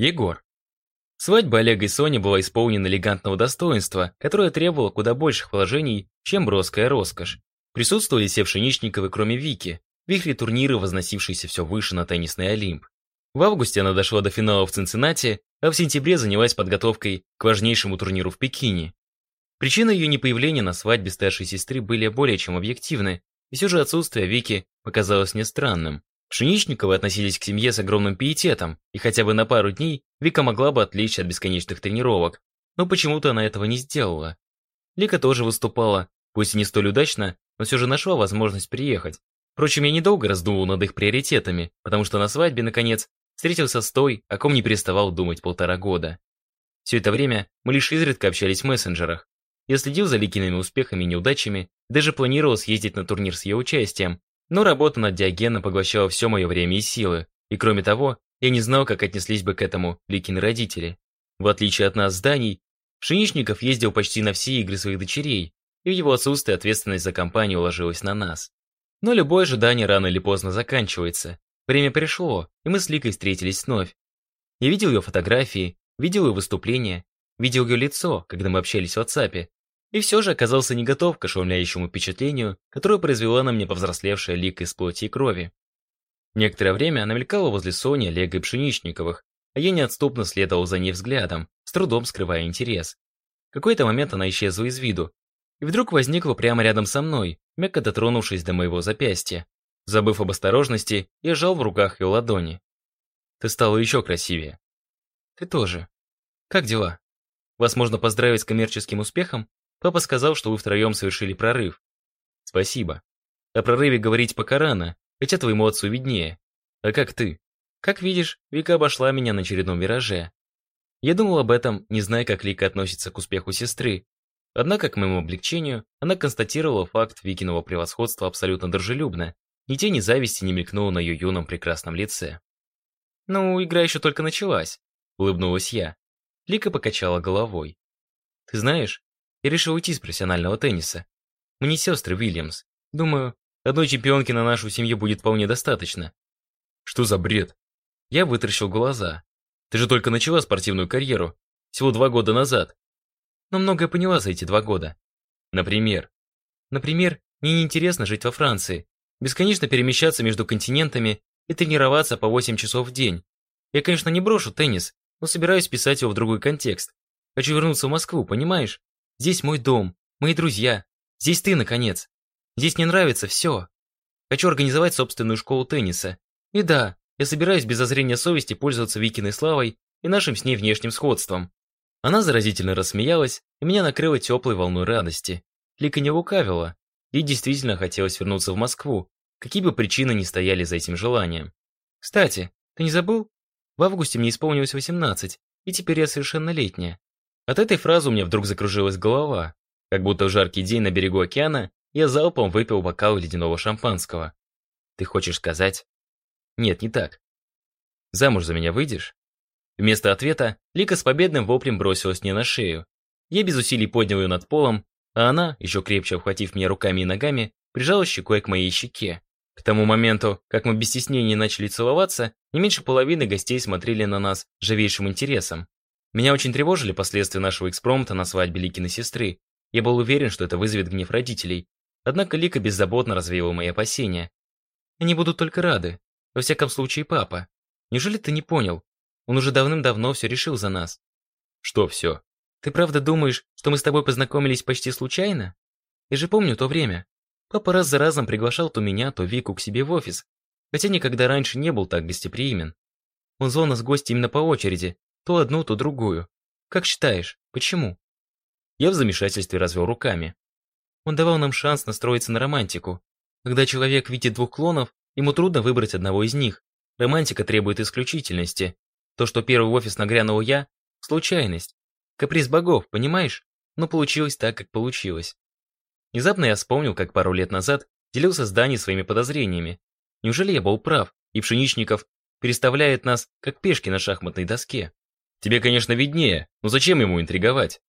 Егор. Свадьба Олега и Сони была исполнена элегантного достоинства, которое требовало куда больших вложений, чем броская роскошь. Присутствовали все пшеничниковы, кроме Вики, в вихре турнира, возносившийся все выше на теннисный Олимп. В августе она дошла до финала в Цинциннати, а в сентябре занялась подготовкой к важнейшему турниру в Пекине. Причины ее непоявления на свадьбе старшей сестры были более чем объективны, и все же отсутствие Вики показалось мне странным. Пшеничниковы относились к семье с огромным пиететом, и хотя бы на пару дней Вика могла бы отвлечься от бесконечных тренировок, но почему-то она этого не сделала. Лика тоже выступала, пусть и не столь удачно, но все же нашла возможность приехать. Впрочем, я недолго раздумывал над их приоритетами, потому что на свадьбе, наконец, встретился с той, о ком не переставал думать полтора года. Все это время мы лишь изредка общались в мессенджерах. Я следил за Ликиными успехами и неудачами, даже планировал съездить на турнир с ее участием, но работа над Диогеном поглощала все мое время и силы, и кроме того, я не знал, как отнеслись бы к этому Ликины родители. В отличие от нас с Пшеничников ездил почти на все игры своих дочерей, и в его отсутствие ответственность за компанию ложилась на нас. Но любое ожидание рано или поздно заканчивается. Время пришло, и мы с Ликой встретились вновь. Я видел ее фотографии, видел ее выступления, видел ее лицо, когда мы общались в WhatsApp, и все же оказался не готов к ошеломляющему впечатлению, которое произвела на мне повзрослевшая лика из плоти и крови. Некоторое время она мелькала возле Сони, Олега и Пшеничниковых, а я неотступно следовал за ней взглядом, с трудом скрывая интерес. В какой-то момент она исчезла из виду, и вдруг возникла прямо рядом со мной, мягко дотронувшись до моего запястья. Забыв об осторожности, я сжал в руках ее ладони. «Ты стала еще красивее». «Ты тоже. Как дела? Вас можно поздравить с коммерческим успехом?» Папа сказал, что вы втроем совершили прорыв. Спасибо. О прорыве говорить пока рано, хотя твоему отцу виднее. А как ты? Как видишь, Вика обошла меня на очередном вираже. Я думал об этом, не зная, как Лика относится к успеху сестры. Однако, к моему облегчению, она констатировала факт Викиного превосходства абсолютно дружелюбно. Ни тени зависти не мелькнуло на ее юном прекрасном лице. «Ну, игра еще только началась», — улыбнулась я. Лика покачала головой. «Ты знаешь, я решил уйти с профессионального тенниса. Мы не сестры Уильямс. Думаю, одной чемпионки на нашу семью будет вполне достаточно. Что за бред? Я вытаращил глаза. Ты же только начала спортивную карьеру. Всего два года назад. Но многое поняла за эти два года. Например? Например, мне неинтересно жить во Франции, бесконечно перемещаться между континентами и тренироваться по 8 часов в день. Я, конечно, не брошу теннис, но собираюсь писать его в другой контекст. Хочу вернуться в Москву, понимаешь? Здесь мой дом, мои друзья. Здесь ты, наконец. Здесь мне нравится все. Хочу организовать собственную школу тенниса. И да, я собираюсь без зазрения совести пользоваться Викиной славой и нашим с ней внешним сходством. Она заразительно рассмеялась, и меня накрыло теплой волной радости. Лика не лукавила. Ей действительно хотелось вернуться в Москву, какие бы причины ни стояли за этим желанием. Кстати, ты не забыл? В августе мне исполнилось 18, и теперь я совершеннолетняя. От этой фразы у меня вдруг закружилась голова. Как будто в жаркий день на берегу океана я залпом выпил бокал ледяного шампанского. Ты хочешь сказать? Нет, не так. Замуж за меня выйдешь? Вместо ответа Лика с победным воплем бросилась мне на шею. Я без усилий поднял ее над полом, а она, еще крепче обхватив меня руками и ногами, прижала щекой к моей щеке. К тому моменту, как мы без стеснения начали целоваться, не меньше половины гостей смотрели на нас живейшим интересом. Меня очень тревожили последствия нашего экспромта на свадьбе Ликиной сестры. Я был уверен, что это вызовет гнев родителей. Однако Лика беззаботно развеяла мои опасения. Они будут только рады. Во всяком случае, папа. Неужели ты не понял? Он уже давным-давно все решил за нас. Что все? Ты правда думаешь, что мы с тобой познакомились почти случайно? Я же помню то время. Папа раз за разом приглашал то меня, то Вику к себе в офис, хотя никогда раньше не был так гостеприимен. Он звал нас в гости именно по очереди, то одну, то другую. Как считаешь, почему? Я в замешательстве развел руками. Он давал нам шанс настроиться на романтику. Когда человек видит двух клонов, ему трудно выбрать одного из них. Романтика требует исключительности. То, что первый в офис нагрянул я – случайность. Каприз богов, понимаешь? Но получилось так, как получилось. Внезапно я вспомнил, как пару лет назад делился с Дани своими подозрениями. Неужели я был прав, и Пшеничников переставляет нас, как пешки на шахматной доске? Тебе, конечно, виднее, но зачем ему интриговать?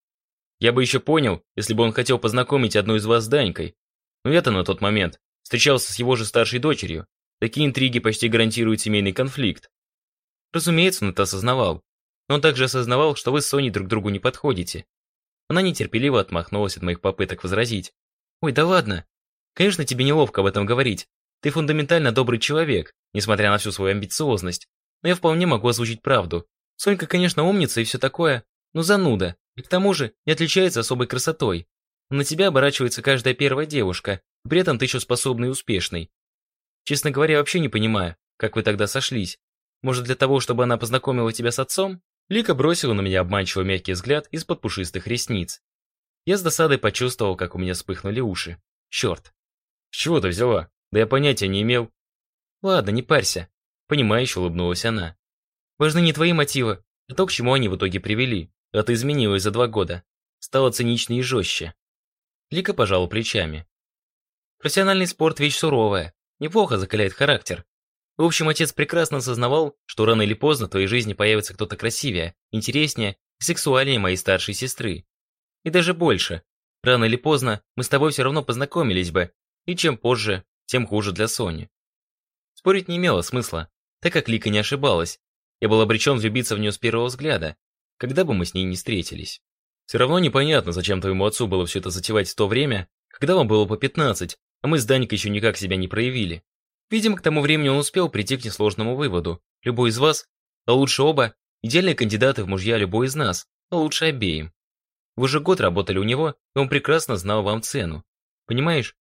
Я бы еще понял, если бы он хотел познакомить одну из вас с Данькой. Но я-то на тот момент встречался с его же старшей дочерью. Такие интриги почти гарантируют семейный конфликт. Разумеется, он это осознавал. но он также осознавал, что вы с Соней друг другу не подходите. Она нетерпеливо отмахнулась от моих попыток возразить. «Ой, да ладно. Конечно, тебе неловко об этом говорить. Ты фундаментально добрый человек, несмотря на всю свою амбициозность. Но я вполне могу озвучить правду. Сонька, конечно, умница и все такое, но зануда. И к тому же не отличается особой красотой. На тебя оборачивается каждая первая девушка, при этом ты еще способный и успешный. Честно говоря, вообще не понимаю, как вы тогда сошлись. Может, для того, чтобы она познакомила тебя с отцом? Лика бросила на меня обманчиво мягкий взгляд из-под пушистых ресниц. Я с досадой почувствовал, как у меня вспыхнули уши. Черт. С чего ты взяла? Да я понятия не имел. Ладно, не парься. Понимающе улыбнулась она. Важны не твои мотивы, а то, к чему они в итоге привели. А ты изменилась за два года. Стала циничнее и жестче. Лика пожала плечами. Профессиональный спорт – вещь суровая. Неплохо закаляет характер. В общем, отец прекрасно осознавал, что рано или поздно в твоей жизни появится кто-то красивее, интереснее сексуальнее моей старшей сестры. И даже больше. Рано или поздно мы с тобой все равно познакомились бы, и чем позже, тем хуже для Сони. Спорить не имело смысла, так как Лика не ошибалась. Я был обречен влюбиться в нее с первого взгляда, когда бы мы с ней не встретились. Все равно непонятно, зачем твоему отцу было все это затевать в то время, когда вам было по 15, а мы с Даникой еще никак себя не проявили. Видимо, к тому времени он успел прийти к несложному выводу. Любой из вас, а лучше оба, идеальные кандидаты в мужья любой из нас, а лучше обеим. Вы же год работали у него, и он прекрасно знал вам цену. Понимаешь?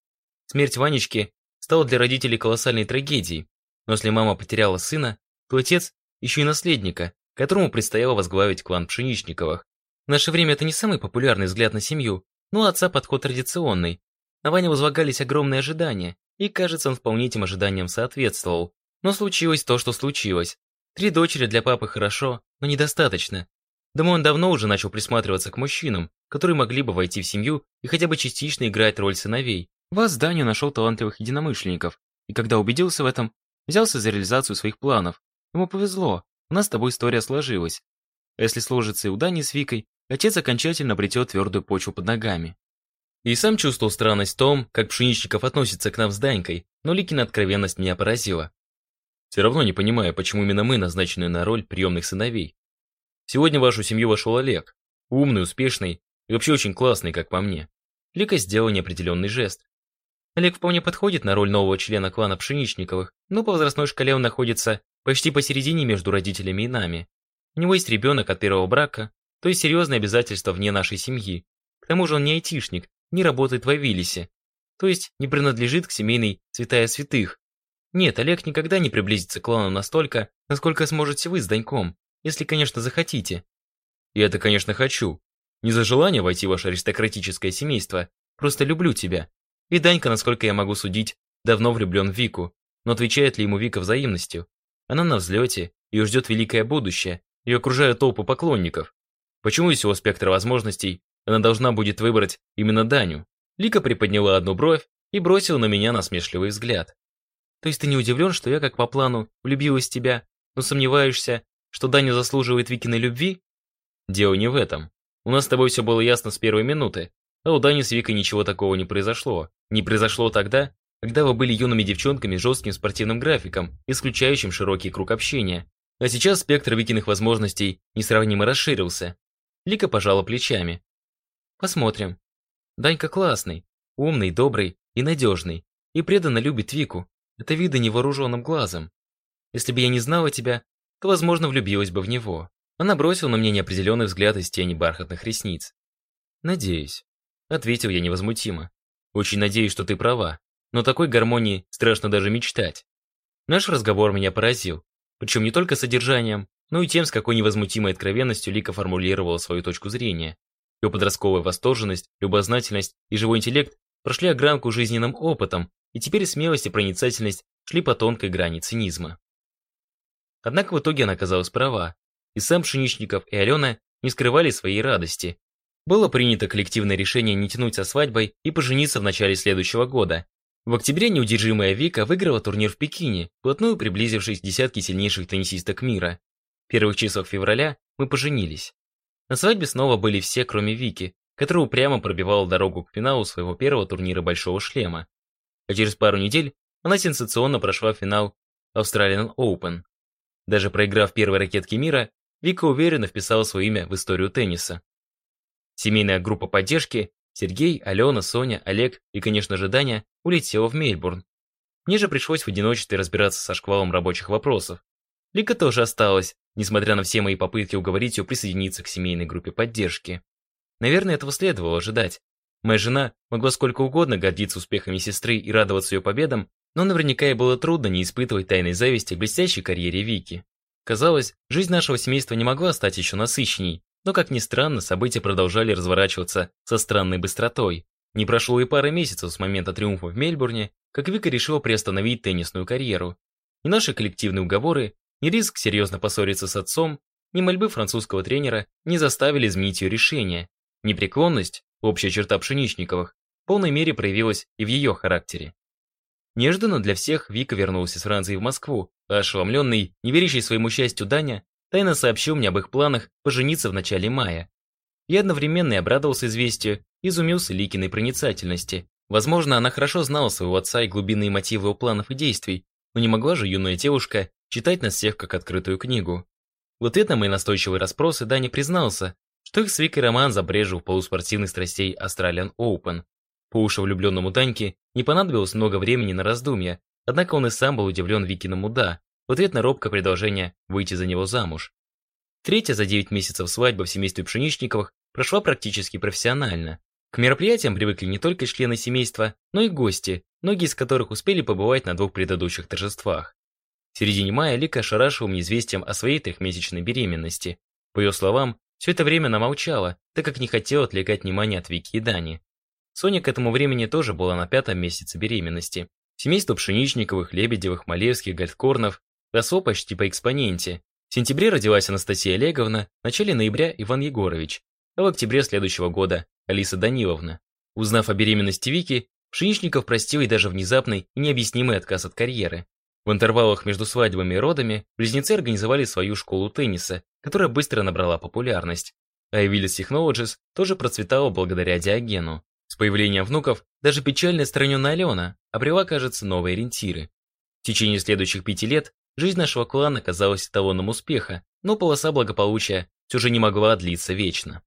Смерть Ванечки стала для родителей колоссальной трагедией. Но если мама потеряла сына, то отец еще и наследника, которому предстояло возглавить клан Пшеничниковых. В наше время это не самый популярный взгляд на семью, но отца подход традиционный. На Ване возлагались огромные ожидания, и, кажется, он вполне этим ожиданиям соответствовал. Но случилось то, что случилось. Три дочери для папы хорошо, но недостаточно. Думаю, он давно уже начал присматриваться к мужчинам, которые могли бы войти в семью и хотя бы частично играть роль сыновей. В зданию нашел талантливых единомышленников, и когда убедился в этом, взялся за реализацию своих планов. Ему повезло, у нас с тобой история сложилась. Если сложится и у Дани с Викой, отец окончательно обретет твердую почву под ногами. И сам чувствовал странность в том, как Пшеничников относится к нам с Данькой, но Ликина откровенность меня поразила. Все равно не понимаю, почему именно мы назначены на роль приемных сыновей. Сегодня в вашу семью вошел Олег. Умный, успешный и вообще очень классный, как по мне. Лика сделала неопределенный жест. Олег вполне подходит на роль нового члена клана Пшеничниковых, но по возрастной шкале он находится почти посередине между родителями и нами. У него есть ребенок от первого брака, то есть серьезные обязательства вне нашей семьи. К тому же он не айтишник, не работает в Авилисе, то есть не принадлежит к семейной святая святых. Нет, Олег никогда не приблизится к клану настолько, насколько сможете вы с Даньком, если, конечно, захотите. Я это, конечно, хочу. Не за желание войти в ваше аристократическое семейство, просто люблю тебя. И Данька, насколько я могу судить, давно влюблен в Вику, но отвечает ли ему Вика взаимностью? Она на взлете, ее ждет великое будущее, ее окружают толпы поклонников. Почему из всего спектра возможностей она должна будет выбрать именно Даню. Лика приподняла одну бровь и бросила на меня насмешливый взгляд. То есть ты не удивлен, что я, как по плану, влюбилась в тебя, но сомневаешься, что Даня заслуживает Викиной любви? Дело не в этом. У нас с тобой все было ясно с первой минуты, а у Дани с Викой ничего такого не произошло. Не произошло тогда, когда вы были юными девчонками с жестким спортивным графиком, исключающим широкий круг общения. А сейчас спектр Викиных возможностей несравнимо расширился. Лика пожала плечами. Посмотрим. Данька классный, умный, добрый и надежный. И преданно любит Вику. Это видно невооруженным глазом. Если бы я не знала тебя, то, возможно, влюбилась бы в него. Она бросила на меня неопределенный взгляд из тени бархатных ресниц. «Надеюсь», — ответил я невозмутимо. «Очень надеюсь, что ты права, но такой гармонии страшно даже мечтать». Наш разговор меня поразил, причем не только содержанием, но и тем, с какой невозмутимой откровенностью Лика формулировала свою точку зрения. Ее подростковая восторженность, любознательность и живой интеллект прошли огранку жизненным опытом, и теперь смелость и проницательность шли по тонкой грани цинизма. Однако в итоге она оказалась права, и сам Пшеничников и Алена не скрывали своей радости. Было принято коллективное решение не тянуть со свадьбой и пожениться в начале следующего года. В октябре неудержимая Вика выиграла турнир в Пекине, вплотную приблизившись к десятке сильнейших теннисисток мира. В первых числах февраля мы поженились. На свадьбе снова были все, кроме Вики, которая упрямо пробивала дорогу к финалу своего первого турнира «Большого шлема». А через пару недель она сенсационно прошла финал Australian Open. Даже проиграв первой ракетке мира, Вика уверенно вписала свое имя в историю тенниса. Семейная группа поддержки Сергей, Алена, Соня, Олег и, конечно же, Даня улетела в Мельбурн. Мне же пришлось в одиночестве разбираться со шквалом рабочих вопросов. Лика тоже осталась, несмотря на все мои попытки уговорить ее присоединиться к семейной группе поддержки. Наверное, этого следовало ожидать. Моя жена могла сколько угодно гордиться успехами сестры и радоваться ее победам, но наверняка ей было трудно не испытывать тайной зависти к блестящей карьере Вики. Казалось, жизнь нашего семейства не могла стать еще насыщенней, но, как ни странно, события продолжали разворачиваться со странной быстротой. Не прошло и пары месяцев с момента триумфа в Мельбурне, как Вика решила приостановить теннисную карьеру. И наши коллективные уговоры, ни риск серьезно поссориться с отцом, ни мольбы французского тренера не заставили изменить ее решение. Непреклонность, общая черта Пшеничниковых, в полной мере проявилась и в ее характере. Неожиданно для всех Вика вернулась из Франции в Москву, а ошеломленный, не верящий своему счастью Даня, тайно сообщил мне об их планах пожениться в начале мая. Я одновременно и обрадовался известию, изумился Ликиной проницательности. Возможно, она хорошо знала своего отца и глубинные мотивы его планов и действий, но не могла же юная девушка читать нас всех как открытую книгу. В ответ на мои настойчивые расспросы Дани признался, что их с Викой роман забрежил в полуспортивных страстей Australian Open. По уши влюбленному Даньке не понадобилось много времени на раздумья, однако он и сам был удивлен Викиному «да», в ответ на робкое предложение выйти за него замуж. Третья за 9 месяцев свадьба в семействе Пшеничниковых прошла практически профессионально. К мероприятиям привыкли не только члены семейства, но и гости, многие из которых успели побывать на двух предыдущих торжествах. В середине мая Лика ошарашила мне известием о своей трехмесячной беременности. По ее словам, все это время она молчала, так как не хотела отвлекать внимание от Вики и Дани. Соня к этому времени тоже была на пятом месяце беременности. Семейство Пшеничниковых, Лебедевых, Малевских, Гальдкорнов росло почти по экспоненте. В сентябре родилась Анастасия Олеговна, в начале ноября Иван Егорович, а в октябре следующего года Алиса Даниловна. Узнав о беременности Вики, Пшеничников простил ей даже внезапный и необъяснимый отказ от карьеры. В интервалах между свадьбами и родами близнецы организовали свою школу тенниса, которая быстро набрала популярность. А Evilis Technologies тоже процветала благодаря Диогену. С появлением внуков даже печально отстраненная Алена обрела, кажется, новые ориентиры. В течение следующих пяти лет жизнь нашего клана казалась эталоном успеха, но полоса благополучия все же не могла длиться вечно.